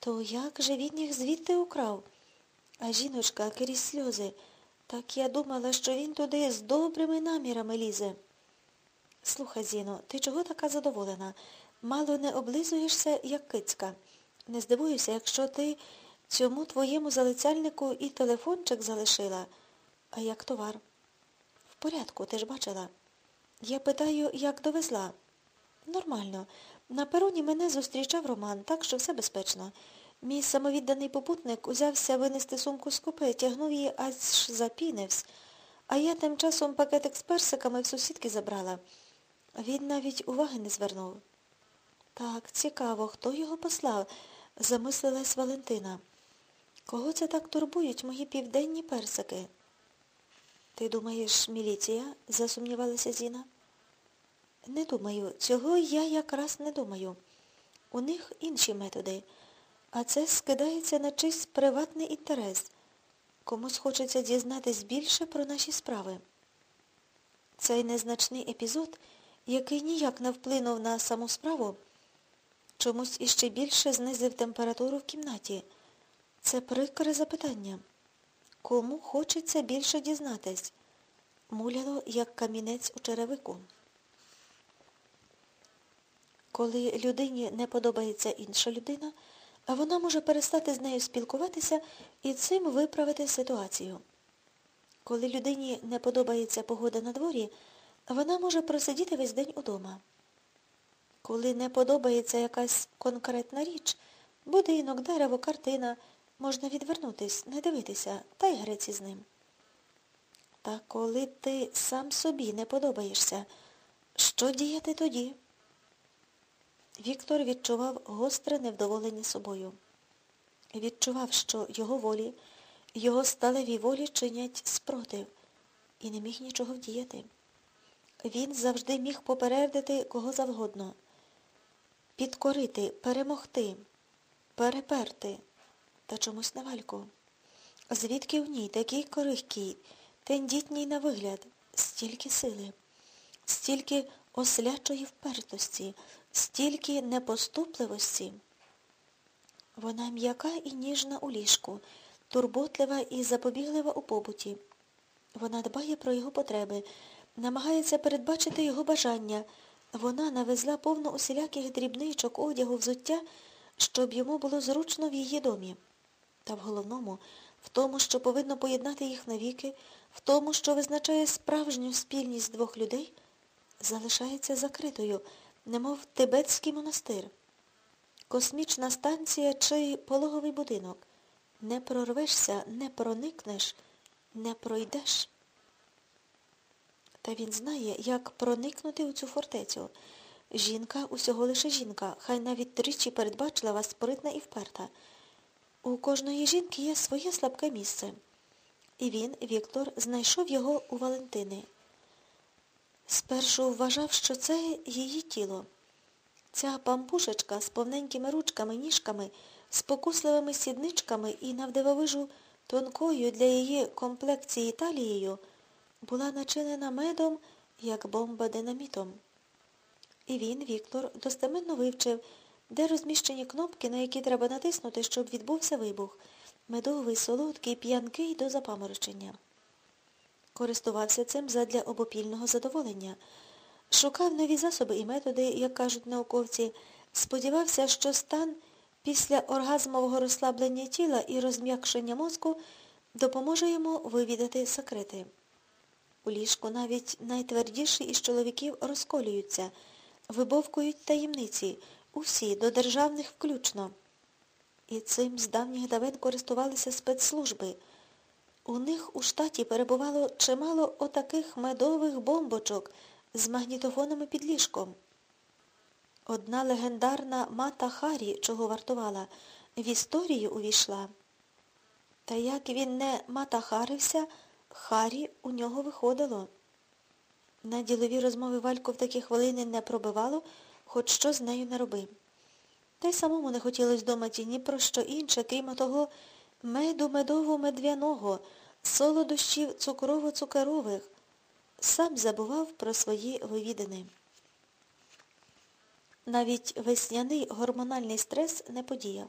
То як же він їх звідти украв? А жіночка крізь сльози. Так я думала, що він туди з добрими намірами лізе. Слухай, Зіно, ти чого така задоволена? Мало не облизуєшся, як кицька. Не здивуюся, якщо ти цьому твоєму залицяльнику і телефончик залишила. А як товар? В порядку, ти ж бачила. Я питаю, як довезла. Нормально. На пероні мене зустрічав Роман, так що все безпечно. Мій самовідданий попутник узявся винести сумку з купи, тягнув її аж запінивсь, а я тим часом пакетик з персиками в сусідки забрала. Він навіть уваги не звернув. Так, цікаво, хто його послав, замислилась Валентина. Кого це так турбують мої південні персики? Ти думаєш, міліція? засумнівалася Зіна. Не думаю. Цього я якраз не думаю. У них інші методи. А це скидається на чийсь приватний інтерес. Комусь хочеться дізнатись більше про наші справи. Цей незначний епізод, який ніяк не вплинув на саму справу, чомусь іще більше знизив температуру в кімнаті. Це прикре запитання. Кому хочеться більше дізнатись? Муляло, як камінець у черевику. Коли людині не подобається інша людина, вона може перестати з нею спілкуватися і цим виправити ситуацію. Коли людині не подобається погода на дворі, вона може просидіти весь день удома. Коли не подобається якась конкретна річ, будинок, дерево, картина, можна відвернутись, не дивитися та й греці з ним. Та коли ти сам собі не подобаєшся, що діяти тоді? Віктор відчував гостре невдоволення собою. Відчував, що його волі, його сталеві волі чинять спротив, і не міг нічого вдіяти. Він завжди міг попередити кого завгодно, підкорити, перемогти, переперти, та чомусь на вальку. Звідки в ній такий корихкий, тендітній на вигляд, стільки сили, стільки ослячої впертості, стільки непоступливості. Вона м'яка і ніжна у ліжку, турботлива і запобіглива у побуті. Вона дбає про його потреби, намагається передбачити його бажання. Вона навезла повно усіляких дрібничок, одягу, взуття, щоб йому було зручно в її домі. Та в головному, в тому, що повинно поєднати їх навіки, в тому, що визначає справжню спільність двох людей, залишається закритою, немов тибетський монастир. Космічна станція чи пологовий будинок. Не прорвешся, не проникнеш, не пройдеш. Та він знає, як проникнути у цю фортецю. Жінка усього лише жінка, хай навіть тричі передбачлива, споритна і вперта. У кожної жінки є своє слабке місце. І він, Віктор, знайшов його у Валентини. Спершу вважав, що це її тіло. Ця пампушечка з повненькими ручками, ніжками, спокусливими сідничками і навдивовижу тонкою для її комплекції талією була начинена медом, як бомба динамітом. І він, Віктор, достеменно вивчив, де розміщені кнопки, на які треба натиснути, щоб відбувся вибух, медовий, солодкий, п'янкий до запаморочення. Користувався цим задля обопільного задоволення. Шукав нові засоби і методи, як кажуть науковці, сподівався, що стан після оргазмового розслаблення тіла і розм'якшення мозку допоможе йому вивідати секрети. У ліжку навіть найтвердіші із чоловіків розколюються, вибовкують таємниці, усі, до державних включно. І цим з давніх давен користувалися спецслужби. У них у штаті перебувало чимало отаких медових бомбочок з магнітофонами під ліжком. Одна легендарна мата Харі, чого вартувала, в історію увійшла. Та як він не матахарився, Харі у нього виходило. На ділові розмови Валько в такі хвилини не пробивало, хоч що з нею не роби. Та й самому не хотілося думати ні про що інше, крім того меду медово-медвяного, солодощів цукрово-цукерових. Сам забував про свої вивідини. Навіть весняний гормональний стрес не подіяв.